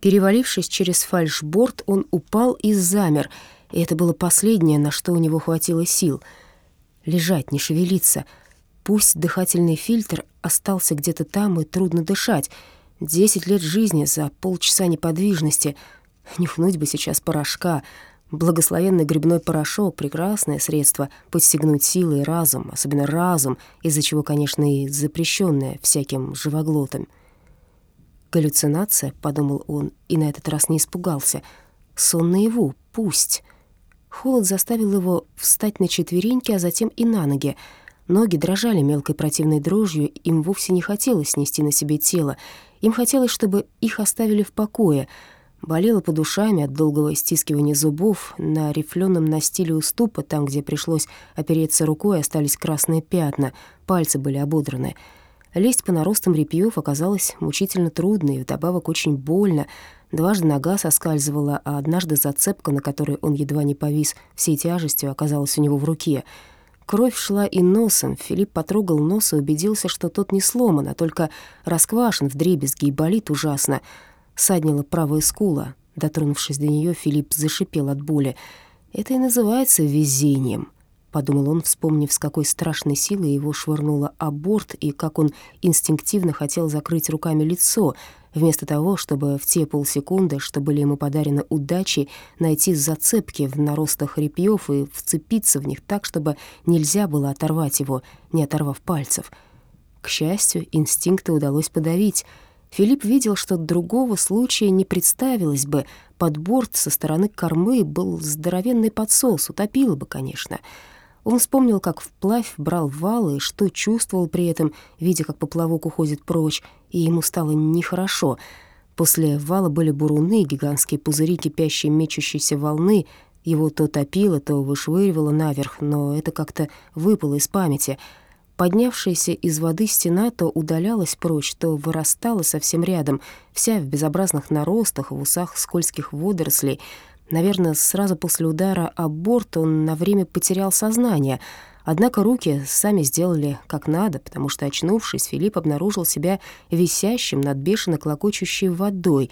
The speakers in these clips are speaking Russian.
Перевалившись через фальшборд, он упал и замер, и это было последнее, на что у него хватило сил. Лежать, не шевелиться. Пусть дыхательный фильтр остался где-то там, и трудно дышать. Десять лет жизни за полчаса неподвижности. Нюхнуть бы сейчас порошка. Благословенный грибной порошок — прекрасное средство подстегнуть силы и разум, особенно разум, из-за чего, конечно, и запрещенное всяким живоглотом. «Галлюцинация», — подумал он, и на этот раз не испугался. «Сон наяву, пусть». Холод заставил его встать на четвереньки, а затем и на ноги. Ноги дрожали мелкой противной дрожью, им вовсе не хотелось нести на себе тело. Им хотелось, чтобы их оставили в покое. Болело под ушами от долгого стискивания зубов. На рифленом настиле уступа, там, где пришлось опереться рукой, остались красные пятна, пальцы были ободраны. Лезть по наростам репьёв оказалось мучительно трудно и вдобавок очень больно. Дважды нога соскальзывала, а однажды зацепка, на которой он едва не повис всей тяжестью, оказалась у него в руке. Кровь шла и носом. Филипп потрогал нос и убедился, что тот не сломан, а только расквашен вдребезги и болит ужасно. Саднила правая скула. Дотронувшись до нее, Филипп зашипел от боли. Это и называется везением. — подумал он, вспомнив, с какой страшной силой его швырнуло о борт и как он инстинктивно хотел закрыть руками лицо, вместо того, чтобы в те полсекунды, что были ему подарены удачей, найти зацепки в наростах репьёв и вцепиться в них так, чтобы нельзя было оторвать его, не оторвав пальцев. К счастью, инстинкты удалось подавить. Филипп видел, что другого случая не представилось бы. Под борт со стороны кормы был здоровенный подсос, утопило бы, конечно — он вспомнил, как вплавь брал вал и что чувствовал при этом, видя, как поплавок уходит прочь, и ему стало нехорошо. После вала были буруны, гигантские пузыри кипящей мечущейся волны. Его то топило, то вышвыривало наверх, но это как-то выпало из памяти. Поднявшаяся из воды стена то удалялась прочь, то вырастала совсем рядом, вся в безобразных наростах, в усах скользких водорослей — Наверное, сразу после удара о борт он на время потерял сознание. Однако руки сами сделали как надо, потому что, очнувшись, Филипп обнаружил себя висящим над бешено клокочущей водой.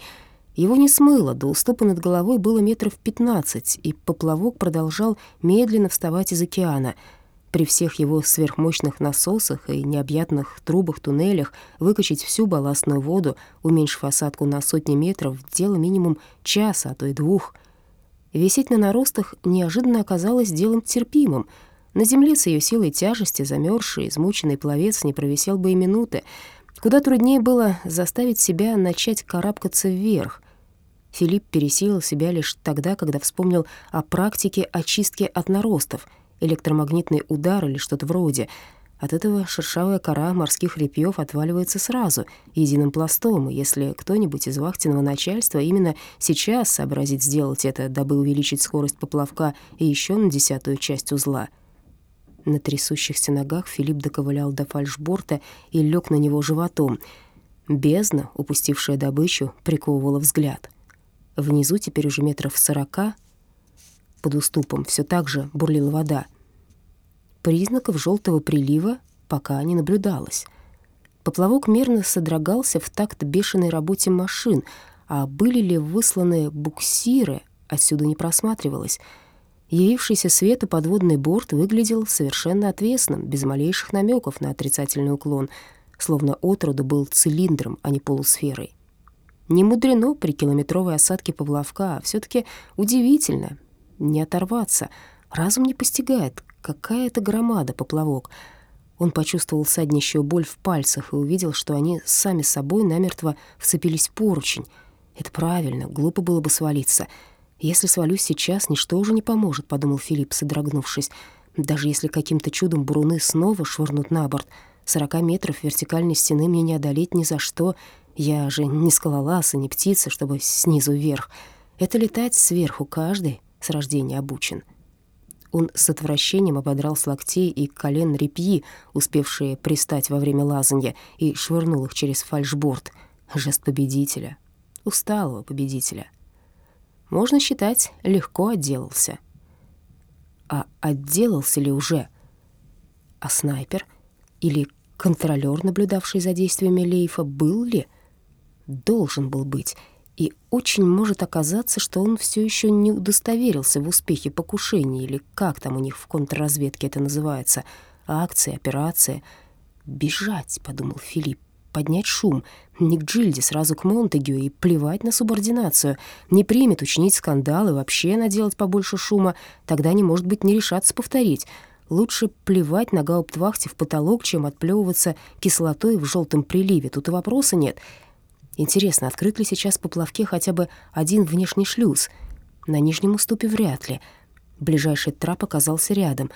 Его не смыло, до уступа над головой было метров пятнадцать, и поплавок продолжал медленно вставать из океана. При всех его сверхмощных насосах и необъятных трубах-туннелях выкачать всю балластную воду, уменьшив осадку на сотни метров, дело минимум часа, а то и двух — Висеть на наростах неожиданно оказалось делом терпимым. На земле с ее силой тяжести замерзший, измученный пловец не провисел бы и минуты. Куда труднее было заставить себя начать карабкаться вверх. Филипп пересилил себя лишь тогда, когда вспомнил о практике очистки от наростов, электромагнитный удар или что-то вроде — от этого шершавая кора морских репьёв отваливается сразу, единым пластом, и если кто-нибудь из вахтенного начальства именно сейчас сообразит сделать это, дабы увеличить скорость поплавка и еще на десятую часть узла. На трясущихся ногах Филипп доковылял до фальшборта и лег на него животом. Бездна, упустившая добычу, приковывала взгляд. Внизу теперь уже метров сорока под уступом все так же бурлила вода — Признаков желтого прилива пока не наблюдалось. Поплавок мерно содрогался в такт бешеной работе машин, а были ли высланы буксиры, отсюда не просматривалось. Явившийся свету подводный борт выглядел совершенно отвесным, без малейших намеков на отрицательный уклон, словно отроду был цилиндром, а не полусферой. Не мудрено при километровой осадке поплавка, а все таки удивительно не оторваться. Разум не постигает, Какая это громада, поплавок. Он почувствовал саднищую боль в пальцах и увидел, что они сами собой намертво вцепились в поручень. Это правильно, глупо было бы свалиться. Если свалюсь сейчас, ничто уже не поможет, подумал Филипп, содрогнувшись. Даже если каким-то чудом буруны снова швырнут на борт, сорока метров вертикальной стены мне не одолеть ни за что. Я же не скалолаз и не птица, чтобы снизу вверх. Это летать сверху каждый с рождения обучен. Он с отвращением ободрал с локтей и колен репьи, успевшие пристать во время лазанья, и швырнул их через фальшборд. Жест победителя. Усталого победителя. Можно считать, легко отделался. А отделался ли уже? А снайпер? Или контролер, наблюдавший за действиями Лейфа, был ли? Должен был быть. И очень может оказаться, что он все еще не удостоверился в успехе покушения, или как там у них в контрразведке это называется, акции, операции. «Бежать», — подумал Филипп, — «поднять шум, не к Джильде, сразу к Монтегю и плевать на субординацию. Не примет учинить скандал и вообще наделать побольше шума, тогда не может быть не решаться повторить». Лучше плевать на гауптвахте в потолок, чем отплевываться кислотой в желтом приливе. Тут и вопроса нет. Интересно, открыт ли сейчас по плавке хотя бы один внешний шлюз? На нижнем уступе вряд ли. Ближайший трап оказался рядом.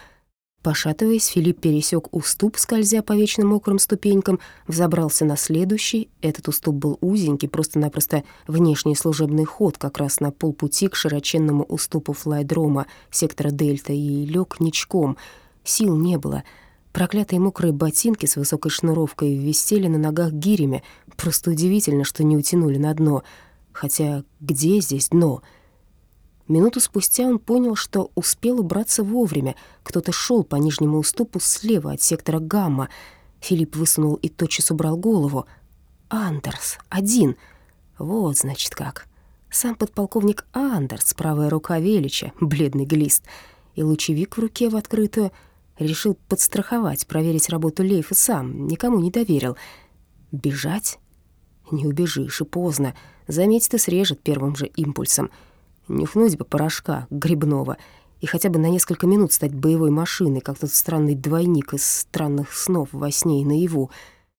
Пошатываясь, Филипп пересек уступ, скользя по вечно мокрым ступенькам, взобрался на следующий. Этот уступ был узенький, просто-напросто внешний служебный ход, как раз на полпути к широченному уступу флайдрома сектора Дельта, и лег ничком. Сил не было — Проклятые мокрые ботинки с высокой шнуровкой висели на ногах гирями. Просто удивительно, что не утянули на дно. Хотя где здесь дно? Минуту спустя он понял, что успел убраться вовремя. Кто-то шел по нижнему уступу слева от сектора Гамма. Филипп высунул и тотчас убрал голову. «Андерс, один!» Вот, значит, как. Сам подполковник Андерс, правая рука Велича, бледный глист, и лучевик в руке в открытую — Решил подстраховать, проверить работу Лейфа сам, никому не доверил. Бежать? Не убежишь, и поздно. Заметит и срежет первым же импульсом. Нюхнуть бы порошка грибного и хотя бы на несколько минут стать боевой машиной, как тот странный двойник из странных снов во сне и наяву.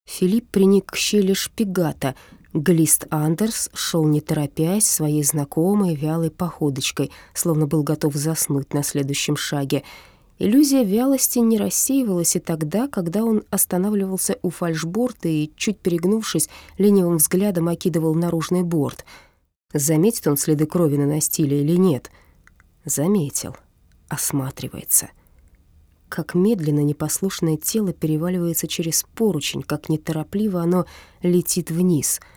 Филипп приник к щели шпигата. Глист Андерс шел не торопясь, своей знакомой вялой походочкой, словно был готов заснуть на следующем шаге — Иллюзия вялости не рассеивалась и тогда, когда он останавливался у фальшборта и, чуть перегнувшись, ленивым взглядом окидывал наружный борт. Заметит он следы крови на настиле или нет? Заметил. Осматривается. Как медленно непослушное тело переваливается через поручень, как неторопливо оно летит вниз —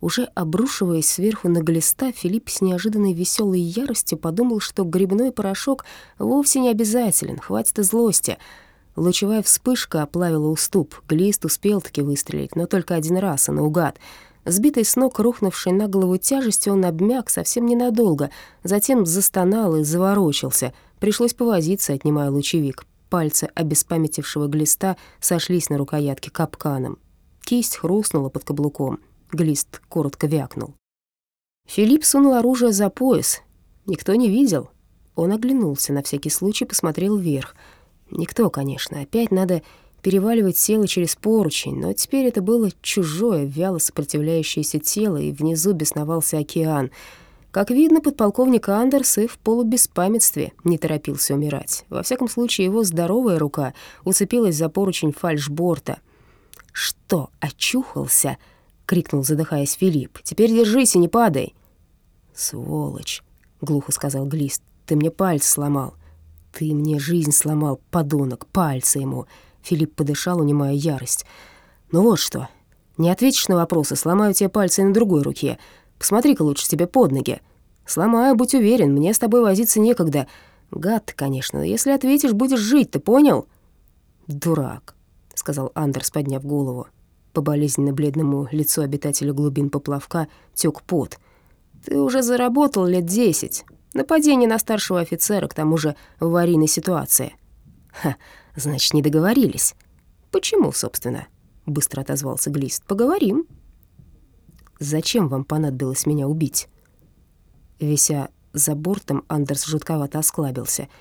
уже обрушиваясь сверху на глиста, Филипп с неожиданной веселой яростью подумал, что грибной порошок вовсе не обязателен, хватит и злости. Лучевая вспышка оплавила уступ, глист успел таки выстрелить, но только один раз и наугад. Сбитый с ног, рухнувший на голову тяжестью, он обмяк совсем ненадолго, затем застонал и заворочился. Пришлось повозиться, отнимая лучевик. Пальцы обеспамятившего глиста сошлись на рукоятке капканом. Кисть хрустнула под каблуком. Глист коротко вякнул. Филипп сунул оружие за пояс. Никто не видел. Он оглянулся, на всякий случай посмотрел вверх. Никто, конечно. Опять надо переваливать тело через поручень, но теперь это было чужое, вяло сопротивляющееся тело, и внизу бесновался океан. Как видно, подполковник Андерс и в полубеспамятстве не торопился умирать. Во всяком случае, его здоровая рука уцепилась за поручень фальшборта. «Что, очухался?» — крикнул, задыхаясь Филипп. «Теперь держись и не падай!» «Сволочь!» — глухо сказал Глист. «Ты мне пальцы сломал!» «Ты мне жизнь сломал, подонок, пальцы ему!» Филипп подышал, унимая ярость. «Ну вот что, не ответишь на вопросы, сломаю тебе пальцы на другой руке. Посмотри-ка лучше тебе под ноги. Сломаю, будь уверен, мне с тобой возиться некогда. Гад ты, конечно, если ответишь, будешь жить, ты понял?» «Дурак», — сказал Андерс, подняв голову. По болезненно бледному лицу обитателя глубин поплавка тёк пот. «Ты уже заработал лет десять. Нападение на старшего офицера, к тому же в аварийной ситуации». «Ха, значит, не договорились». «Почему, собственно?» — быстро отозвался Глист. «Поговорим». «Зачем вам понадобилось меня убить?» Вися за бортом, Андерс жутковато осклабился —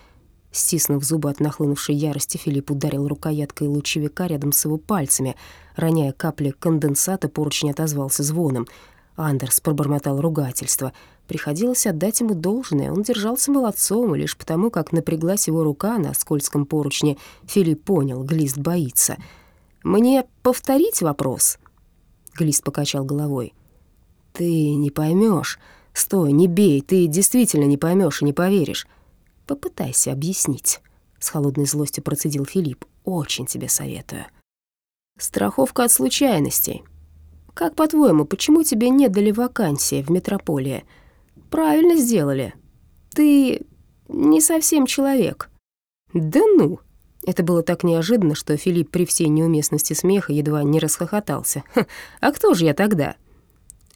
Стиснув зубы от нахлынувшей ярости, Филипп ударил рукояткой лучевика рядом с его пальцами. Роняя капли конденсата, поручень отозвался звоном. Андерс пробормотал ругательство. Приходилось отдать ему должное. Он держался молодцом, и лишь потому, как напряглась его рука на скользком поручне, Филипп понял, Глист боится. «Мне повторить вопрос?» Глист покачал головой. «Ты не поймешь. Стой, не бей, ты действительно не поймешь и не поверишь. Попытайся объяснить», — с холодной злостью процедил Филипп. «Очень тебе советую». «Страховка от случайностей. Как, по-твоему, почему тебе не дали вакансии в метрополии? Правильно сделали. Ты не совсем человек». «Да ну!» Это было так неожиданно, что Филипп при всей неуместности смеха едва не расхохотался. «А кто же я тогда?»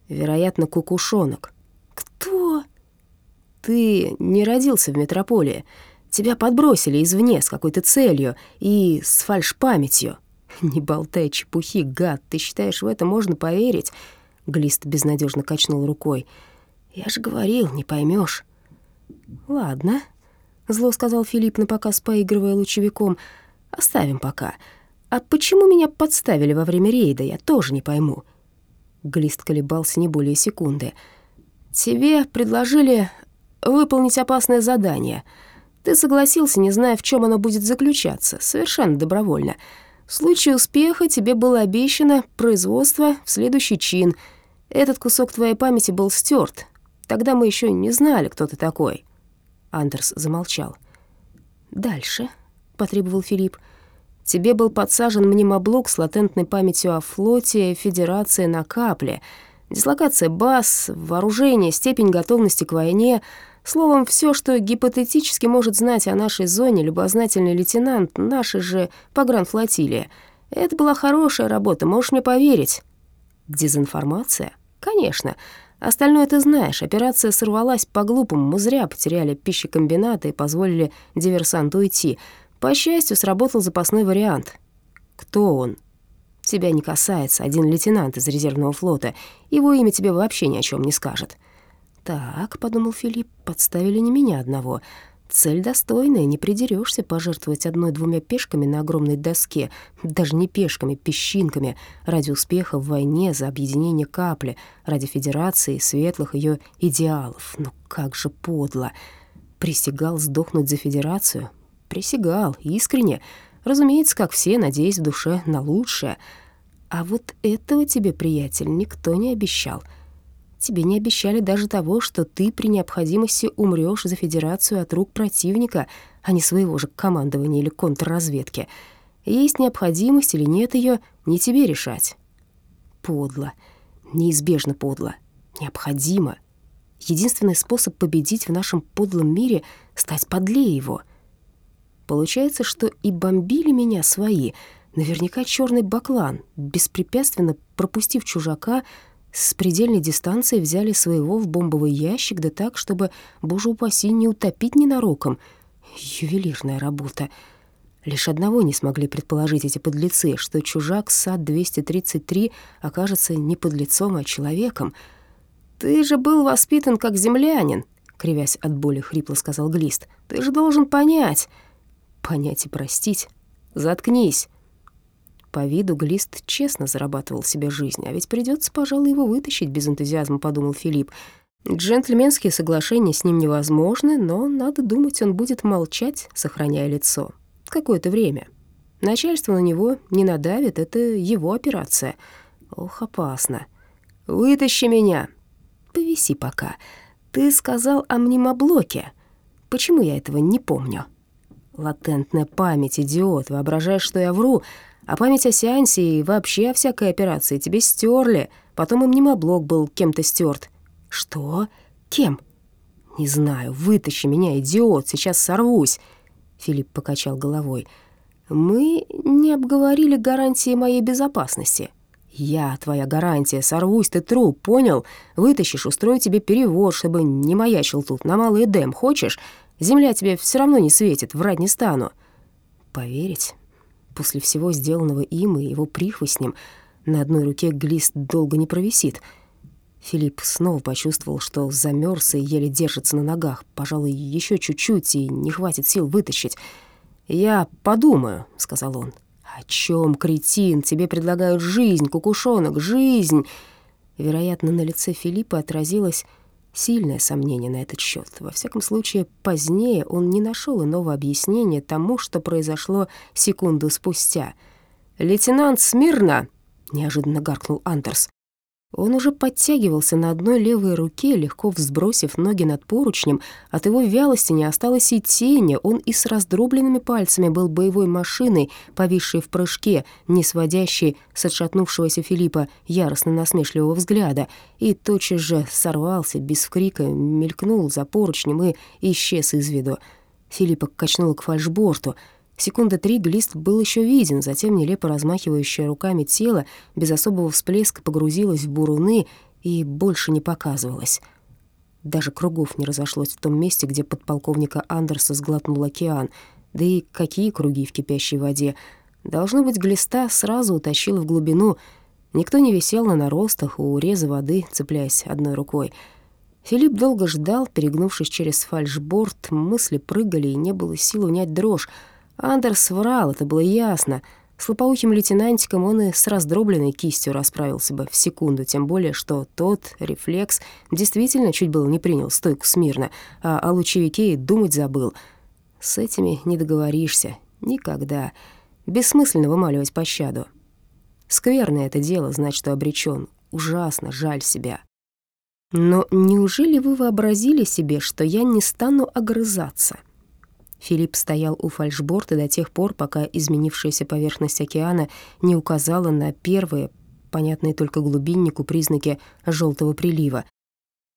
Вероятно, кукушонок. Кто? Ты не родился в метрополии. Тебя подбросили извне с какой-то целью и с фальшпамятью. Не болтай чепухи, гад. Ты считаешь, в это можно поверить? Глист безнадежно качнул рукой. Я же говорил, не поймешь. Ладно, зло сказал Филипп, напоказ поигрывая лучевиком. Оставим пока. А почему меня подставили во время рейда, я тоже не пойму. Глист колебался не более секунды. Тебе предложили выполнить опасное задание. Ты согласился, не зная, в чем оно будет заключаться, совершенно добровольно. В случае успеха тебе было обещано производство в следующий чин. Этот кусок твоей памяти был стерт. Тогда мы еще не знали, кто ты такой». Андерс замолчал. «Дальше», — потребовал Филипп. «Тебе был подсажен мнемоблок с латентной памятью о флоте, Федерации на капле, дислокация баз, вооружение, степень готовности к войне — Словом, все, что гипотетически может знать о нашей зоне любознательный лейтенант нашей же погранфлотилии. Это была хорошая работа, можешь мне поверить. Дезинформация? Конечно. Остальное ты знаешь. Операция сорвалась по-глупому. Мы зря потеряли пищекомбинаты и позволили диверсанту уйти. По счастью, сработал запасной вариант. Кто он? Тебя не касается. Один лейтенант из резервного флота. Его имя тебе вообще ни о чем не скажет. «Так», — подумал Филипп, — «подставили не меня одного. Цель достойная, не придерешься пожертвовать одной-двумя пешками на огромной доске, даже не пешками, песчинками, ради успеха в войне, за объединение капли, ради Федерации и светлых ее идеалов. Ну как же подло! Присягал сдохнуть за Федерацию? Присягал, искренне. Разумеется, как все, надеясь в душе на лучшее. А вот этого тебе, приятель, никто не обещал — Тебе не обещали даже того, что ты при необходимости умрёшь за Федерацию от рук противника, а не своего же командования или контрразведки. Есть необходимость или нет её, не тебе решать. Подло. Неизбежно подло. Необходимо. Единственный способ победить в нашем подлом мире — стать подлее его. Получается, что и бомбили меня свои, наверняка чёрный баклан, беспрепятственно пропустив чужака — с предельной дистанции взяли своего в бомбовый ящик, да так, чтобы, боже упаси, не утопить ненароком. Ювелирная работа. Лишь одного не смогли предположить эти подлецы, что чужак САД-233 окажется не подлецом, а человеком. «Ты же был воспитан как землянин», — кривясь от боли хрипло сказал Глист. «Ты же должен понять». «Понять и простить? Заткнись». По виду Глист честно зарабатывал себе жизнь, а ведь придется, пожалуй, его вытащить без энтузиазма, подумал Филипп. Джентльменские соглашения с ним невозможны, но, надо думать, он будет молчать, сохраняя лицо. Какое-то время. Начальство на него не надавит, это его операция. Ох, опасно. «Вытащи меня!» «Повиси пока. Ты сказал о мнемоблоке. Почему я этого не помню?» «Латентная память, идиот. Воображаешь, что я вру. А память о сеансе и вообще о всякой операции тебе стерли. Потом им немоблок был кем-то стерт. Что? Кем? Не знаю. Вытащи меня, идиот, сейчас сорвусь. Филипп покачал головой. Мы не обговорили гарантии моей безопасности. Я твоя гарантия, сорвусь ты труп, понял? Вытащишь, устрою тебе перевод, чтобы не маячил тут, на малый Эдем, хочешь? Земля тебе все равно не светит, врать не стану. Поверить? После всего сделанного им и его прихвостнем на одной руке глист долго не провисит. Филипп снова почувствовал, что замерз и еле держится на ногах. Пожалуй, еще чуть-чуть, и не хватит сил вытащить. «Я подумаю», — сказал он. «О чем, кретин? Тебе предлагают жизнь, кукушонок, жизнь!» Вероятно, на лице Филиппа отразилось сильное сомнение на этот счет. Во всяком случае, позднее он не нашел иного объяснения тому, что произошло секунду спустя. «Лейтенант Смирно!» — неожиданно гаркнул Андерс. Он уже подтягивался на одной левой руке, легко взбросив ноги над поручнем. От его вялости не осталось и тени. Он и с раздробленными пальцами был боевой машиной, повисшей в прыжке, не сводящей с отшатнувшегося Филиппа яростно-насмешливого взгляда, и тотчас же сорвался, без крика, мелькнул за поручнем и исчез из виду. Филиппа качнула к фальшборту — Секунда три глист был еще виден, затем нелепо размахивающее руками тело без особого всплеска погрузилось в буруны и больше не показывалась. Даже кругов не разошлось в том месте, где подполковника Андерса сглотнул океан. Да и какие круги в кипящей воде. Должно быть, глиста сразу утащила в глубину. Никто не висел на наростах у уреза воды, цепляясь одной рукой. Филипп долго ждал, перегнувшись через фальшборд, мысли прыгали, и не было сил унять дрожь. Андерс врал, это было ясно — с лопоухим лейтенантиком он и с раздробленной кистью расправился бы в секунду, тем более, что тот рефлекс действительно чуть было не принял стойку смирно, а о лучевике и думать забыл. С этими не договоришься. Никогда. Бессмысленно вымаливать пощаду. Скверное это дело, знать, что обречен. Ужасно жаль себя. Но неужели вы вообразили себе, что я не стану огрызаться?» Филипп стоял у фальшборта до тех пор, пока изменившаяся поверхность океана не указала на первые, понятные только глубиннику, признаки желтого прилива.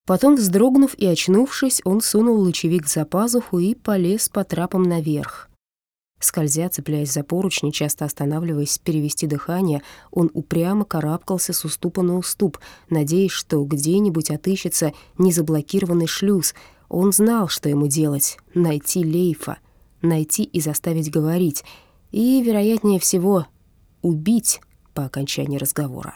Потом, вздрогнув и очнувшись, он сунул лучевик за пазуху и полез по трапам наверх. Скользя, цепляясь за поручни, часто останавливаясь перевести дыхание, он упрямо карабкался с уступа на уступ, надеясь, что где-нибудь отыщется незаблокированный шлюз — он знал, что ему делать — найти Лейфа, найти и заставить говорить, и, вероятнее всего, убить по окончании разговора.